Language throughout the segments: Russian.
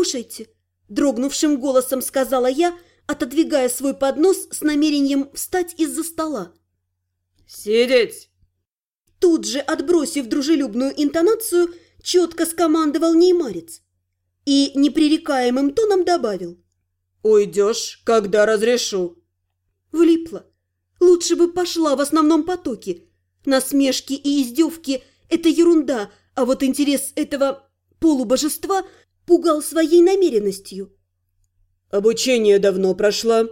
«Кушайте», – дрогнувшим голосом сказала я, отодвигая свой поднос с намерением встать из-за стола. «Сидеть!» Тут же, отбросив дружелюбную интонацию, четко скомандовал неймарец и непререкаемым тоном добавил. «Уйдешь, когда разрешу». Влипла. Лучше бы пошла в основном потоке. Насмешки и издевки – это ерунда, а вот интерес этого полубожества пугал своей намеренностью. «Обучение давно прошло».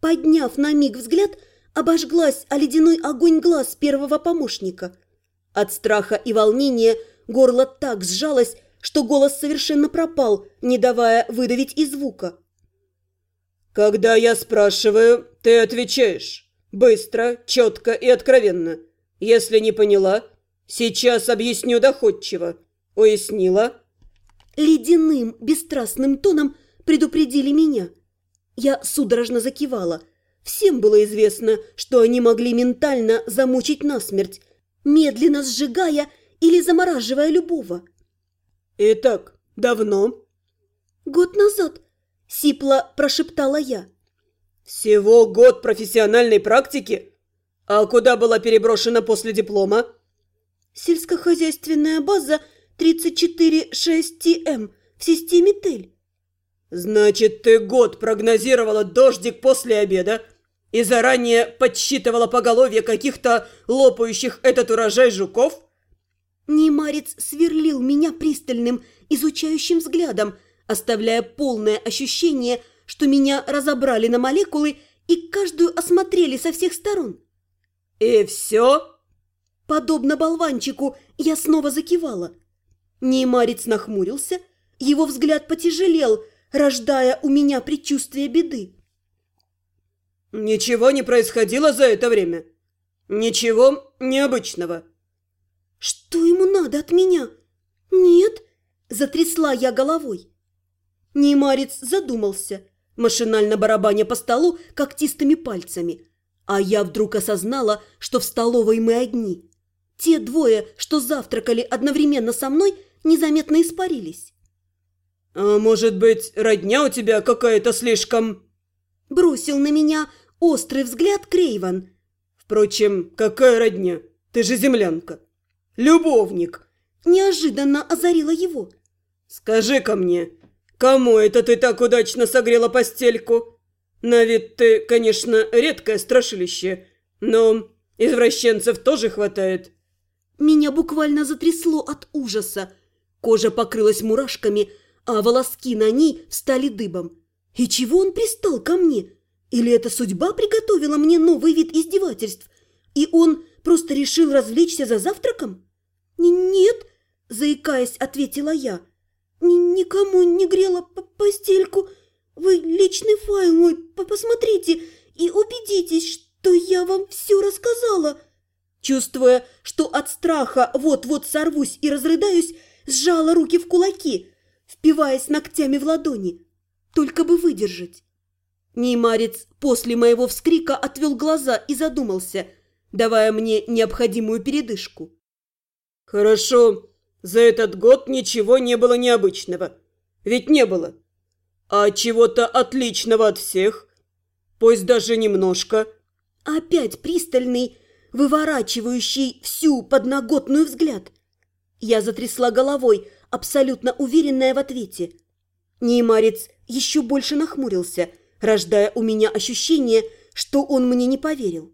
Подняв на миг взгляд, обожглась о ледяной огонь глаз первого помощника. От страха и волнения горло так сжалось, что голос совершенно пропал, не давая выдавить и звука. «Когда я спрашиваю, ты отвечаешь. Быстро, четко и откровенно. Если не поняла, сейчас объясню доходчиво. Уяснила?» Ледяным, бесстрастным тоном предупредили меня. Я судорожно закивала. Всем было известно, что они могли ментально замучить насмерть, медленно сжигая или замораживая любого. «Итак, давно?» «Год назад», — сипло прошептала я. «Всего год профессиональной практики? А куда была переброшена после диплома?» «Сельскохозяйственная база 34-6ТМ в системе ТЭЛЬ». «Значит, ты год прогнозировала дождик после обеда и заранее подсчитывала поголовье каких-то лопающих этот урожай жуков?» Немарец сверлил меня пристальным, изучающим взглядом, оставляя полное ощущение, что меня разобрали на молекулы и каждую осмотрели со всех сторон. «И все?» Подобно болванчику, я снова закивала. Неймарец нахмурился, его взгляд потяжелел, рождая у меня предчувствие беды. «Ничего не происходило за это время? Ничего необычного?» «Что ему надо от меня?» «Нет», – затрясла я головой. Неймарец задумался, машинально барабаня по столу когтистыми пальцами. А я вдруг осознала, что в столовой мы одни. Те двое, что завтракали одновременно со мной, незаметно испарились. «А может быть, родня у тебя какая-то слишком...» Бросил на меня острый взгляд Крейван. «Впрочем, какая родня? Ты же землянка!» любовник!» Неожиданно озарила его. «Скажи-ка мне, кому это ты так удачно согрела постельку? На вид ты, конечно, редкое страшилище, но извращенцев тоже хватает». Меня буквально затрясло от ужаса. Кожа покрылась мурашками, а волоски на ней стали дыбом. И чего он пристал ко мне? Или эта судьба приготовила мне новый вид издевательств? И он просто решил развлечься за завтраком? «Нет», – заикаясь, ответила я. «Никому не грела постельку. Вы личный файл мой посмотрите и убедитесь, что я вам все рассказала». Чувствуя, что от страха вот-вот сорвусь и разрыдаюсь, сжала руки в кулаки, впиваясь ногтями в ладони. Только бы выдержать. Неймарец после моего вскрика отвел глаза и задумался, давая мне необходимую передышку. «Хорошо, за этот год ничего не было необычного. Ведь не было. А чего-то отличного от всех? Пусть даже немножко». Опять пристальный, выворачивающий всю подноготную взгляд. Я затрясла головой, абсолютно уверенная в ответе. Неймарец еще больше нахмурился, рождая у меня ощущение, что он мне не поверил.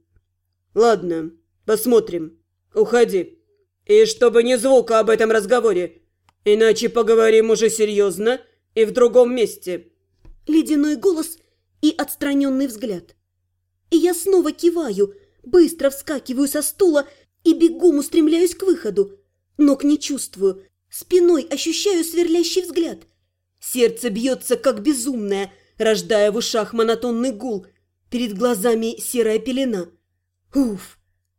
«Ладно, посмотрим. Уходи». И чтобы ни звука об этом разговоре, иначе поговорим уже серьезно и в другом месте. Ледяной голос и отстраненный взгляд. И я снова киваю, быстро вскакиваю со стула и бегом устремляюсь к выходу. Ног не чувствую, спиной ощущаю сверлящий взгляд. Сердце бьется, как безумное, рождая в ушах монотонный гул. Перед глазами серая пелена. Уф!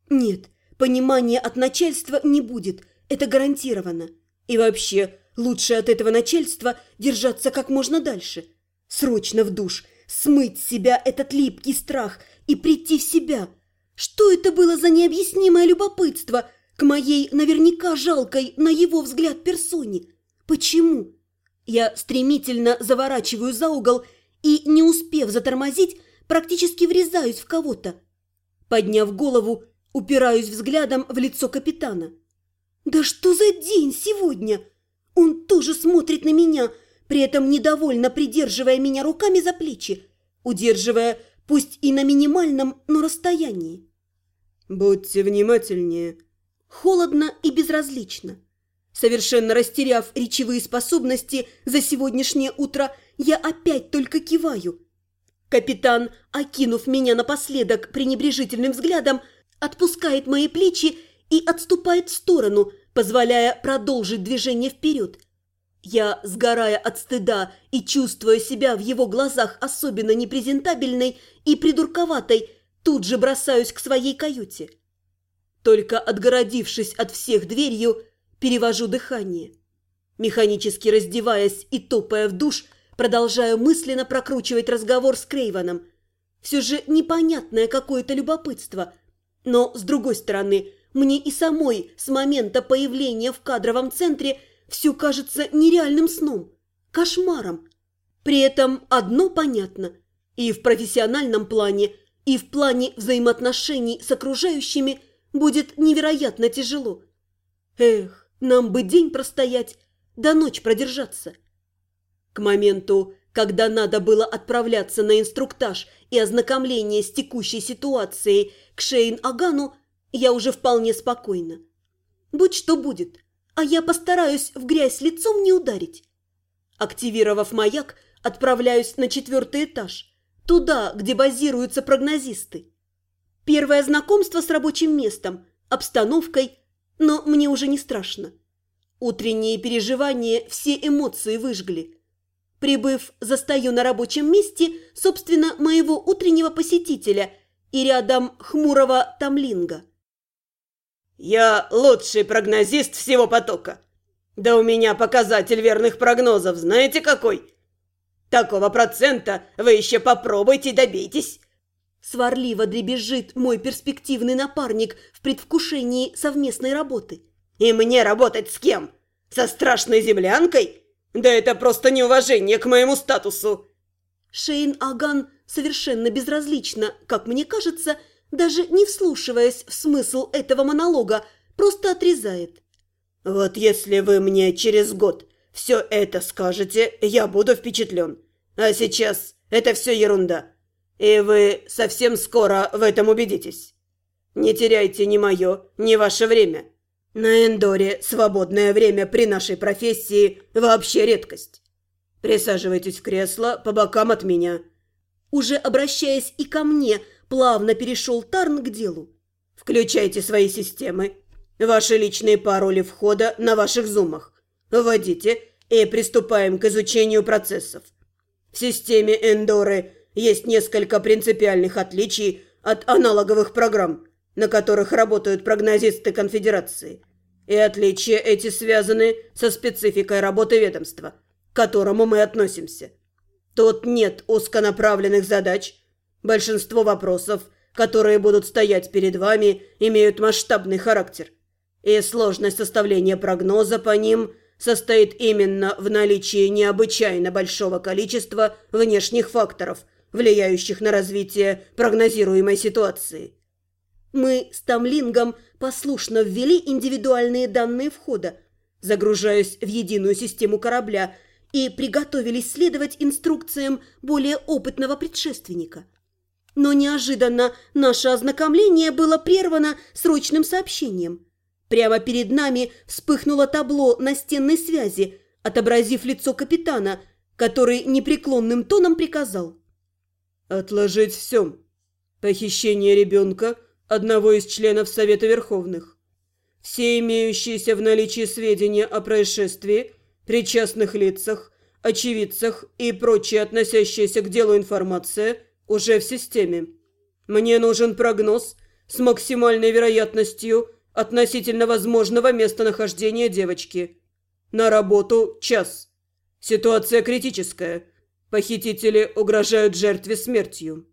Нет, Понимания от начальства не будет, это гарантированно. И вообще, лучше от этого начальства держаться как можно дальше. Срочно в душ, смыть с себя этот липкий страх и прийти в себя. Что это было за необъяснимое любопытство к моей наверняка жалкой, на его взгляд, персоне? Почему? Я стремительно заворачиваю за угол и, не успев затормозить, практически врезаюсь в кого-то. Подняв голову, упираюсь взглядом в лицо капитана. «Да что за день сегодня?» Он тоже смотрит на меня, при этом недовольно придерживая меня руками за плечи, удерживая пусть и на минимальном, но расстоянии. «Будьте внимательнее». Холодно и безразлично. Совершенно растеряв речевые способности за сегодняшнее утро, я опять только киваю. Капитан, окинув меня напоследок пренебрежительным взглядом, отпускает мои плечи и отступает в сторону, позволяя продолжить движение вперед. Я, сгорая от стыда и чувствуя себя в его глазах особенно непрезентабельной и придурковатой, тут же бросаюсь к своей каюте. Только отгородившись от всех дверью, Перевожу дыхание. Механически раздеваясь и топая в душ, продолжаю мысленно прокручивать разговор с Крейваном. Все же непонятное какое-то любопытство. Но, с другой стороны, мне и самой с момента появления в кадровом центре все кажется нереальным сном, кошмаром. При этом одно понятно. И в профессиональном плане, и в плане взаимоотношений с окружающими будет невероятно тяжело. Эх, нам бы день простоять, до ночь продержаться. К моменту, когда надо было отправляться на инструктаж и ознакомление с текущей ситуацией к Шейн-Агану, я уже вполне спокойна. Будь что будет, а я постараюсь в грязь лицом не ударить. Активировав маяк, отправляюсь на четвертый этаж, туда, где базируются прогнозисты. Первое знакомство с рабочим местом, обстановкой, но мне уже не страшно. Утренние переживания все эмоции выжгли. Прибыв, застаю на рабочем месте, собственно, моего утреннего посетителя и рядом хмурого тамлинга. «Я лучший прогнозист всего потока. Да у меня показатель верных прогнозов, знаете какой? Такого процента вы еще попробуйте добейтесь. Сварливо дребезжит мой перспективный напарник в предвкушении совместной работы. «И мне работать с кем? Со страшной землянкой? Да это просто неуважение к моему статусу!» Шейн Аган совершенно безразлично, как мне кажется, даже не вслушиваясь в смысл этого монолога, просто отрезает. «Вот если вы мне через год все это скажете, я буду впечатлен. А сейчас это все ерунда. И вы совсем скоро в этом убедитесь. Не теряйте ни мое, ни ваше время. На Эндоре свободное время при нашей профессии вообще редкость. Присаживайтесь в кресло по бокам от меня. Уже обращаясь и ко мне, плавно перешел Тарн к делу. Включайте свои системы. Ваши личные пароли входа на ваших зумах. Вводите и приступаем к изучению процессов. В системе Эндоры есть несколько принципиальных отличий от аналоговых программ, на которых работают прогнозисты конфедерации. И отличия эти связаны со спецификой работы ведомства, к которому мы относимся. Тут нет узконаправленных задач. Большинство вопросов, которые будут стоять перед вами, имеют масштабный характер. И сложность составления прогноза по ним состоит именно в наличии необычайно большого количества внешних факторов – влияющих на развитие прогнозируемой ситуации. Мы с Тамлингом послушно ввели индивидуальные данные входа, загружаясь в единую систему корабля и приготовились следовать инструкциям более опытного предшественника. Но неожиданно наше ознакомление было прервано срочным сообщением. Прямо перед нами вспыхнуло табло настенной связи, отобразив лицо капитана, который непреклонным тоном приказал. «Отложить все. Похищение ребенка одного из членов Совета Верховных. Все имеющиеся в наличии сведения о происшествии, причастных лицах, очевидцах и прочие относящиеся к делу информация уже в системе. Мне нужен прогноз с максимальной вероятностью относительно возможного местонахождения девочки. На работу час. Ситуация критическая». Похитители угрожают жертве смертью.